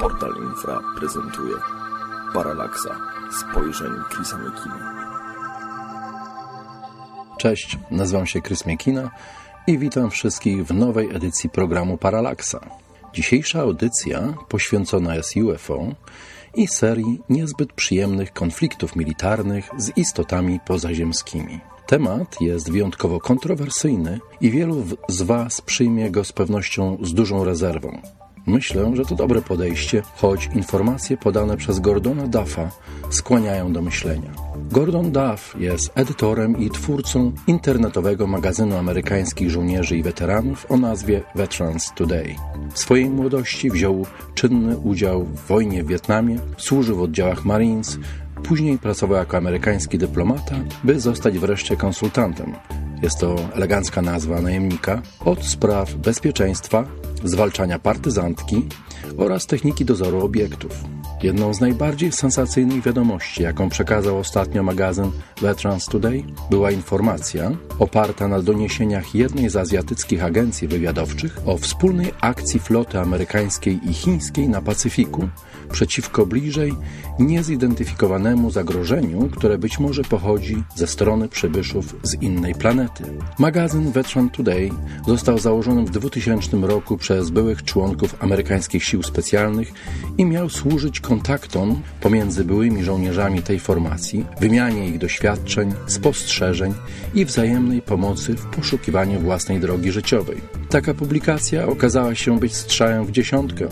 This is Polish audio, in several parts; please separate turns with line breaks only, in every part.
Portal Infra prezentuje Paralaksa spojrzeń Chrisa Mekina.
Cześć, nazywam się Chris Miekina i witam wszystkich w nowej edycji programu Paralaksa. Dzisiejsza audycja poświęcona jest UFO i serii niezbyt przyjemnych konfliktów militarnych z istotami pozaziemskimi. Temat jest wyjątkowo kontrowersyjny i wielu z Was przyjmie go z pewnością z dużą rezerwą. Myślę, że to dobre podejście, choć informacje podane przez Gordona Duffa skłaniają do myślenia. Gordon Duff jest edytorem i twórcą internetowego magazynu amerykańskich żołnierzy i weteranów o nazwie Veterans Today. W swojej młodości wziął czynny udział w wojnie w Wietnamie, służył w oddziałach Marines, później pracował jako amerykański dyplomata, by zostać wreszcie konsultantem. Jest to elegancka nazwa najemnika od spraw bezpieczeństwa, zwalczania partyzantki oraz techniki dozoru obiektów. Jedną z najbardziej sensacyjnych wiadomości, jaką przekazał ostatnio magazyn Veterans Today, była informacja oparta na doniesieniach jednej z azjatyckich agencji wywiadowczych o wspólnej akcji floty amerykańskiej i chińskiej na Pacyfiku przeciwko bliżej niezidentyfikowanemu zagrożeniu, które być może pochodzi ze strony przybyszów z innej planety. Magazyn Veteran Today został założony w 2000 roku przez byłych członków amerykańskich sił specjalnych i miał służyć kontaktom pomiędzy byłymi żołnierzami tej formacji, wymianie ich doświadczeń, spostrzeżeń i wzajemnej pomocy w poszukiwaniu własnej drogi życiowej. Taka publikacja okazała się być strzałem w dziesiątkę,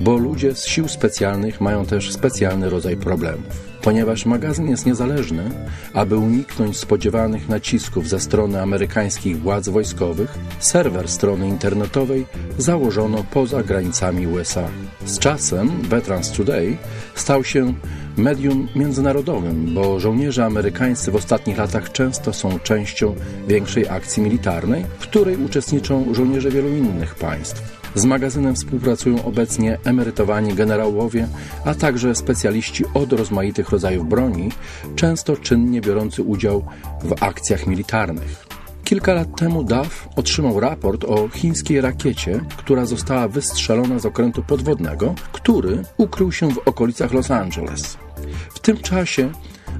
bo ludzie z sił specjalnych mają też specjalny rodzaj problemów. Ponieważ magazyn jest niezależny, aby uniknąć spodziewanych nacisków ze strony amerykańskich władz wojskowych, serwer strony internetowej założono poza granicami USA. Z czasem Veterans Today stał się medium międzynarodowym, bo żołnierze amerykańscy w ostatnich latach często są częścią większej akcji militarnej, w której uczestniczą żołnierze wielu innych państw. Z magazynem współpracują obecnie emerytowani generałowie, a także specjaliści od rozmaitych rodzajów broni, często czynnie biorący udział w akcjach militarnych. Kilka lat temu Duff otrzymał raport o chińskiej rakiecie, która została wystrzelona z okrętu podwodnego, który ukrył się w okolicach Los Angeles. W tym czasie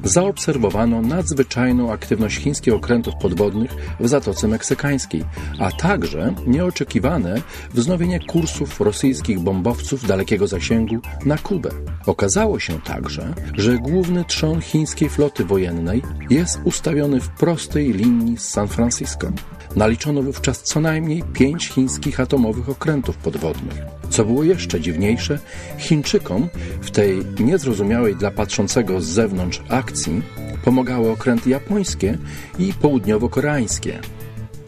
zaobserwowano nadzwyczajną aktywność chińskich okrętów podwodnych w Zatoce Meksykańskiej, a także nieoczekiwane wznowienie kursów rosyjskich bombowców dalekiego zasięgu na Kubę. Okazało się także, że główny trzon chińskiej floty wojennej jest ustawiony w prostej linii z San Francisco. Naliczono wówczas co najmniej pięć chińskich atomowych okrętów podwodnych. Co było jeszcze dziwniejsze, Chińczykom w tej niezrozumiałej dla patrzącego z zewnątrz akcji pomagały okręty japońskie i południowo-koreańskie.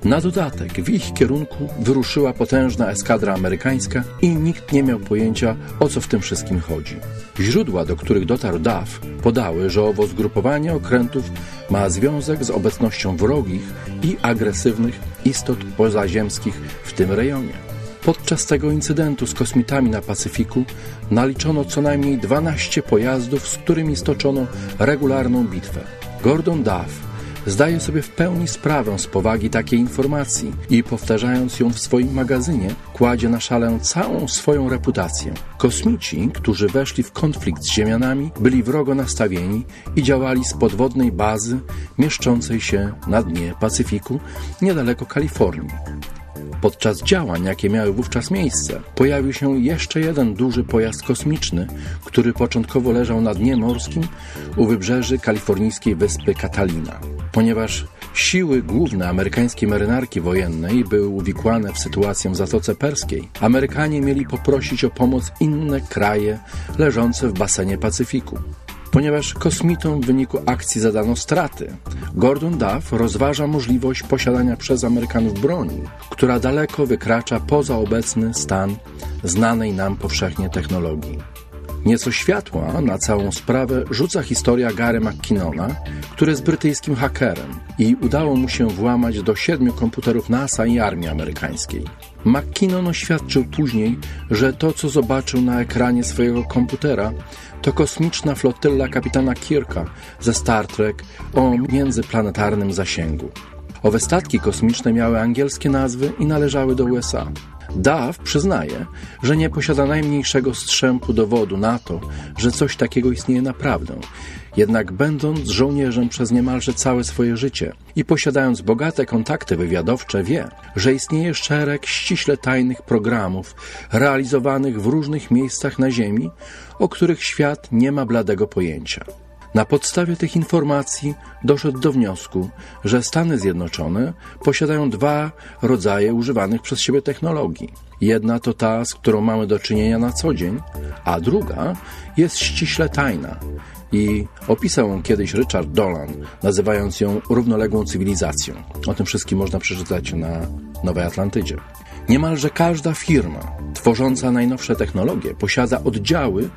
Na dodatek w ich kierunku wyruszyła potężna eskadra amerykańska i nikt nie miał pojęcia o co w tym wszystkim chodzi. Źródła, do których dotarł DAF, podały, że owo zgrupowanie okrętów ma związek z obecnością wrogich i agresywnych istot pozaziemskich w tym rejonie. Podczas tego incydentu z kosmitami na Pacyfiku naliczono co najmniej 12 pojazdów, z którymi stoczono regularną bitwę. Gordon Duff zdaje sobie w pełni sprawę z powagi takiej informacji i powtarzając ją w swoim magazynie, kładzie na szalę całą swoją reputację. Kosmici, którzy weszli w konflikt z Ziemianami, byli wrogo nastawieni i działali z podwodnej bazy mieszczącej się na dnie Pacyfiku niedaleko Kalifornii. Podczas działań, jakie miały wówczas miejsce, pojawił się jeszcze jeden duży pojazd kosmiczny, który początkowo leżał na dnie morskim u wybrzeży kalifornijskiej wyspy Catalina. Ponieważ siły główne amerykańskiej marynarki wojennej były uwikłane w sytuację w Zatoce Perskiej, Amerykanie mieli poprosić o pomoc inne kraje leżące w basenie Pacyfiku. Ponieważ kosmitom w wyniku akcji zadano straty, Gordon Duff rozważa możliwość posiadania przez Amerykanów broni, która daleko wykracza poza obecny stan znanej nam powszechnie technologii. Nieco światła na całą sprawę rzuca historia Gary McKinnona, który jest brytyjskim hakerem i udało mu się włamać do siedmiu komputerów NASA i armii amerykańskiej. McKinnon oświadczył później, że to, co zobaczył na ekranie swojego komputera, to kosmiczna flotylla kapitana Kirka ze Star Trek o międzyplanetarnym zasięgu. Owe statki kosmiczne miały angielskie nazwy i należały do USA. Duff przyznaje, że nie posiada najmniejszego strzępu dowodu na to, że coś takiego istnieje naprawdę. Jednak będąc żołnierzem przez niemalże całe swoje życie i posiadając bogate kontakty wywiadowcze, wie, że istnieje szereg ściśle tajnych programów realizowanych w różnych miejscach na Ziemi, o których świat nie ma bladego pojęcia. Na podstawie tych informacji doszedł do wniosku, że Stany Zjednoczone posiadają dwa rodzaje używanych przez siebie technologii. Jedna to ta, z którą mamy do czynienia na co dzień, a druga jest ściśle tajna. I opisał ją kiedyś Richard Dolan, nazywając ją równoległą cywilizacją. O tym wszystkim można przeczytać na Nowej Atlantydzie. Niemalże każda firma tworząca najnowsze technologie posiada oddziały,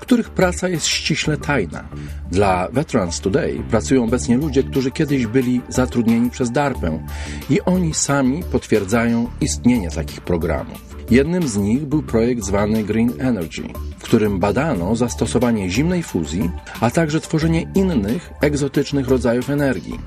których praca jest ściśle tajna. Dla Veterans Today pracują obecnie ludzie, którzy kiedyś byli zatrudnieni przez DARPę i oni sami potwierdzają istnienie takich programów. Jednym z nich był projekt zwany Green Energy, w którym badano zastosowanie zimnej fuzji, a także tworzenie innych egzotycznych rodzajów energii.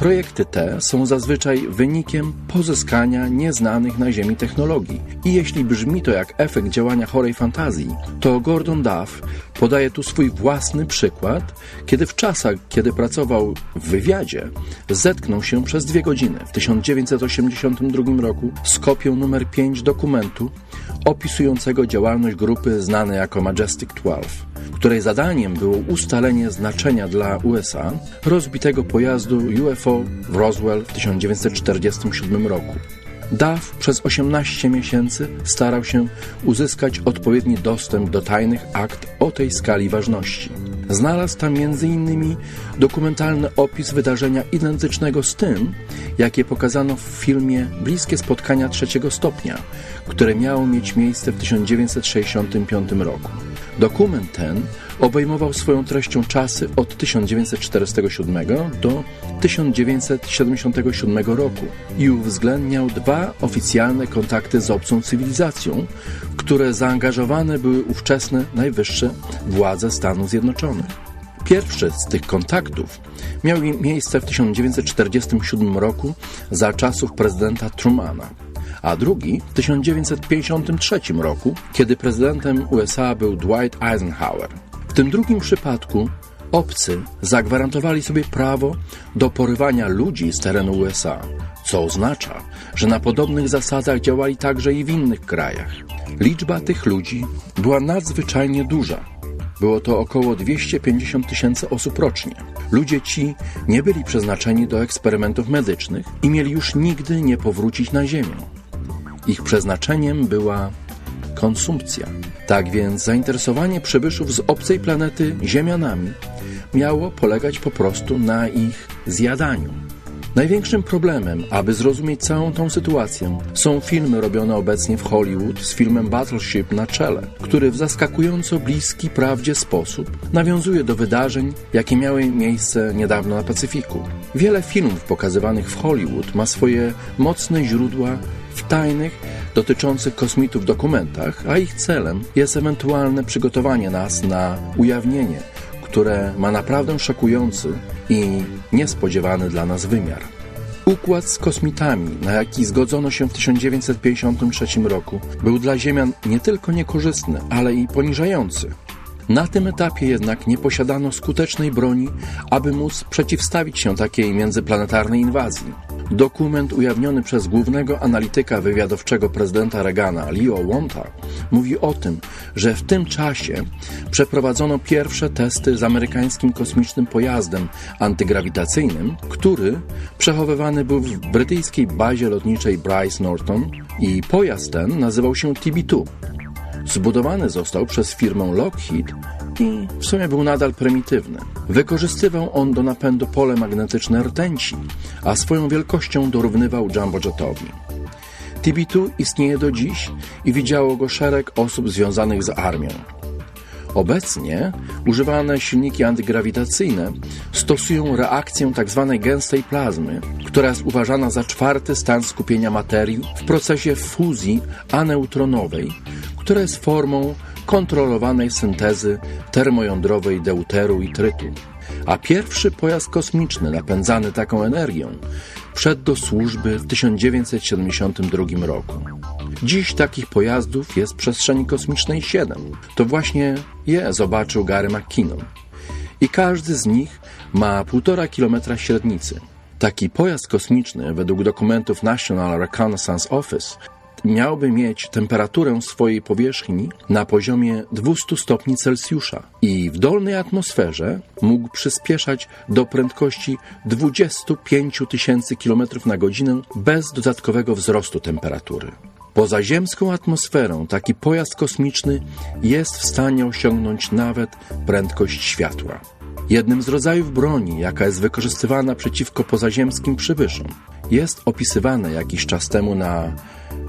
Projekty te są zazwyczaj wynikiem pozyskania nieznanych na Ziemi technologii. I jeśli brzmi to jak efekt działania chorej fantazji, to Gordon Duff podaje tu swój własny przykład, kiedy w czasach, kiedy pracował w wywiadzie, zetknął się przez dwie godziny w 1982 roku z kopią numer 5 dokumentu opisującego działalność grupy znanej jako Majestic 12, której zadaniem było ustalenie znaczenia dla USA rozbitego pojazdu UFO w Roswell w 1947 roku. Duff przez 18 miesięcy starał się uzyskać odpowiedni dostęp do tajnych akt o tej skali ważności. Znalazł tam m.in. dokumentalny opis wydarzenia identycznego z tym, jakie pokazano w filmie Bliskie spotkania trzeciego stopnia, które miało mieć miejsce w 1965 roku. Dokument ten obejmował swoją treścią czasy od 1947 do 1977 roku i uwzględniał dwa oficjalne kontakty z obcą cywilizacją, w które zaangażowane były ówczesne najwyższe władze Stanów Zjednoczonych. Pierwszy z tych kontaktów miał miejsce w 1947 roku za czasów prezydenta Trumana, a drugi w 1953 roku, kiedy prezydentem USA był Dwight Eisenhower. W tym drugim przypadku obcy zagwarantowali sobie prawo do porywania ludzi z terenu USA, co oznacza, że na podobnych zasadach działali także i w innych krajach. Liczba tych ludzi była nadzwyczajnie duża. Było to około 250 tysięcy osób rocznie. Ludzie ci nie byli przeznaczeni do eksperymentów medycznych i mieli już nigdy nie powrócić na Ziemię. Ich przeznaczeniem była konsumpcja. Tak więc zainteresowanie przybyszów z obcej planety Ziemianami miało polegać po prostu na ich zjadaniu. Największym problemem, aby zrozumieć całą tą sytuację, są filmy robione obecnie w Hollywood z filmem Battleship na czele, który w zaskakująco bliski prawdzie sposób nawiązuje do wydarzeń, jakie miały miejsce niedawno na Pacyfiku. Wiele filmów pokazywanych w Hollywood ma swoje mocne źródła w tajnych, dotyczących kosmitów dokumentach, a ich celem jest ewentualne przygotowanie nas na ujawnienie, które ma naprawdę szokujący i niespodziewany dla nas wymiar. Układ z kosmitami, na jaki zgodzono się w 1953 roku, był dla Ziemian nie tylko niekorzystny, ale i poniżający. Na tym etapie jednak nie posiadano skutecznej broni, aby móc przeciwstawić się takiej międzyplanetarnej inwazji. Dokument ujawniony przez głównego analityka wywiadowczego prezydenta Reagana, Leo Wonta, mówi o tym, że w tym czasie przeprowadzono pierwsze testy z amerykańskim kosmicznym pojazdem antygrawitacyjnym, który przechowywany był w brytyjskiej bazie lotniczej Bryce Norton i pojazd ten nazywał się TB-2. Zbudowany został przez firmę Lockheed i w sumie był nadal prymitywny. Wykorzystywał on do napędu pole magnetyczne rtęci, a swoją wielkością dorównywał Jumbojetowi. TB2 istnieje do dziś i widziało go szereg osób związanych z armią. Obecnie używane silniki antygrawitacyjne stosują reakcję tzw. Tak gęstej plazmy, która jest uważana za czwarty stan skupienia materii w procesie fuzji aneutronowej, która jest formą kontrolowanej syntezy termojądrowej deuteru i trytu. A pierwszy pojazd kosmiczny napędzany taką energią wszedł do służby w 1972 roku. Dziś takich pojazdów jest w przestrzeni kosmicznej 7. To właśnie je zobaczył Gary McKinnon. I każdy z nich ma 1,5 kilometra średnicy. Taki pojazd kosmiczny, według dokumentów National Reconnaissance Office, miałby mieć temperaturę swojej powierzchni na poziomie 200 stopni Celsjusza i w dolnej atmosferze mógł przyspieszać do prędkości 25 tysięcy km na godzinę bez dodatkowego wzrostu temperatury. Poza ziemską atmosferą taki pojazd kosmiczny jest w stanie osiągnąć nawet prędkość światła. Jednym z rodzajów broni, jaka jest wykorzystywana przeciwko pozaziemskim przybyszom, jest opisywane jakiś czas temu na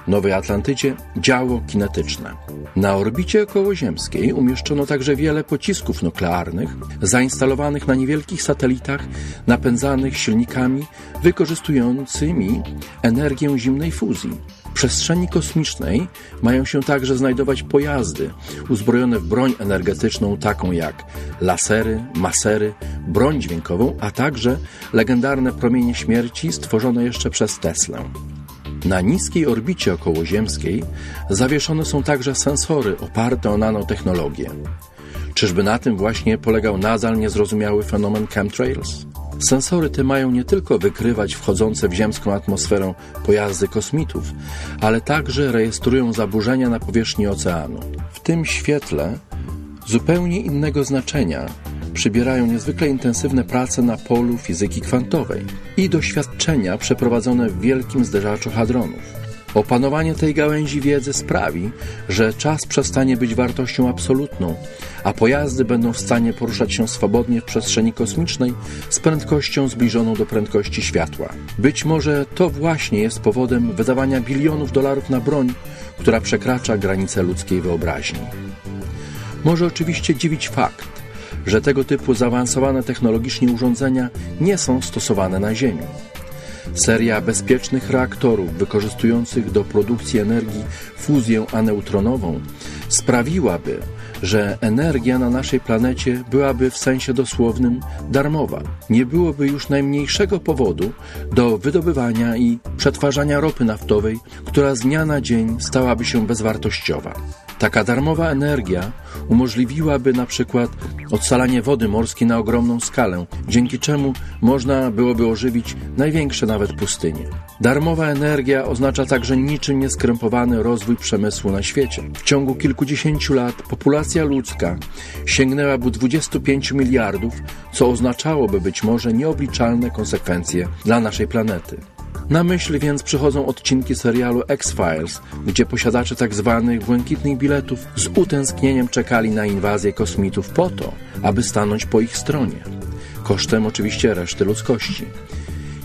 Nowej Atlantycie działo kinetyczne. Na orbicie okołoziemskiej umieszczono także wiele pocisków nuklearnych zainstalowanych na niewielkich satelitach napędzanych silnikami wykorzystującymi energię zimnej fuzji. W przestrzeni kosmicznej mają się także znajdować pojazdy uzbrojone w broń energetyczną taką jak lasery, masery, broń dźwiękową, a także legendarne promienie śmierci stworzone jeszcze przez Teslę. Na niskiej orbicie okołoziemskiej zawieszone są także sensory oparte o nanotechnologię. Czyżby na tym właśnie polegał nadal niezrozumiały fenomen chemtrails? Sensory te mają nie tylko wykrywać wchodzące w ziemską atmosferę pojazdy kosmitów, ale także rejestrują zaburzenia na powierzchni oceanu. W tym świetle zupełnie innego znaczenia przybierają niezwykle intensywne prace na polu fizyki kwantowej i doświadczenia przeprowadzone w wielkim zderzaczu hadronów. Opanowanie tej gałęzi wiedzy sprawi, że czas przestanie być wartością absolutną, a pojazdy będą w stanie poruszać się swobodnie w przestrzeni kosmicznej z prędkością zbliżoną do prędkości światła. Być może to właśnie jest powodem wydawania bilionów dolarów na broń, która przekracza granice ludzkiej wyobraźni. Może oczywiście dziwić fakt, że tego typu zaawansowane technologicznie urządzenia nie są stosowane na Ziemi. Seria bezpiecznych reaktorów wykorzystujących do produkcji energii fuzję aneutronową sprawiłaby, że energia na naszej planecie byłaby w sensie dosłownym darmowa. Nie byłoby już najmniejszego powodu do wydobywania i przetwarzania ropy naftowej, która z dnia na dzień stałaby się bezwartościowa. Taka darmowa energia umożliwiłaby na przykład odsalanie wody morskiej na ogromną skalę, dzięki czemu można byłoby ożywić największe nawet pustynie. Darmowa energia oznacza także niczym nieskrępowany rozwój przemysłu na świecie. W ciągu kilkudziesięciu lat populacja ludzka sięgnęłaby 25 miliardów, co oznaczałoby być może nieobliczalne konsekwencje dla naszej planety. Na myśl więc przychodzą odcinki serialu X-Files, gdzie posiadacze tzw. Tak błękitnych biletów z utęsknieniem czekali na inwazję kosmitów po to, aby stanąć po ich stronie. Kosztem oczywiście reszty ludzkości.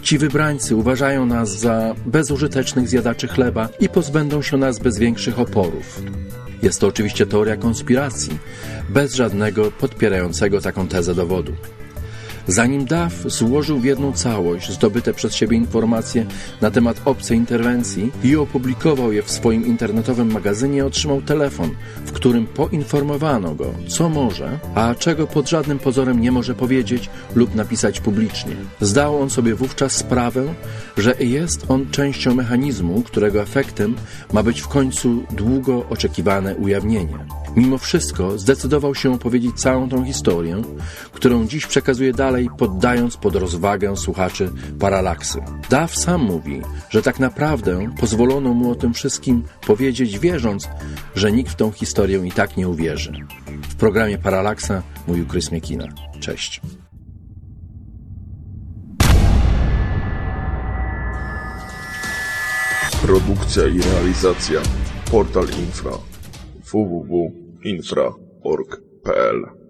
Ci wybrańcy uważają nas za bezużytecznych zjadaczy chleba i pozbędą się nas bez większych oporów. Jest to oczywiście teoria konspiracji, bez żadnego podpierającego taką tezę dowodu. Zanim Duff złożył w jedną całość zdobyte przez siebie informacje na temat obcej interwencji i opublikował je w swoim internetowym magazynie, otrzymał telefon, w którym poinformowano go, co może, a czego pod żadnym pozorem nie może powiedzieć lub napisać publicznie. Zdał on sobie wówczas sprawę, że jest on częścią mechanizmu, którego efektem ma być w końcu długo oczekiwane ujawnienie. Mimo wszystko zdecydował się opowiedzieć całą tą historię, którą dziś przekazuje dalej, poddając pod rozwagę słuchaczy paralaksy. Daw sam mówi, że tak naprawdę pozwolono mu o tym wszystkim powiedzieć, wierząc, że nikt w tą historię i tak nie uwierzy. W programie Paralaksa mówił Chris Miekina. Cześć.
Produkcja i realizacja Portal Infra www.infra.org.pl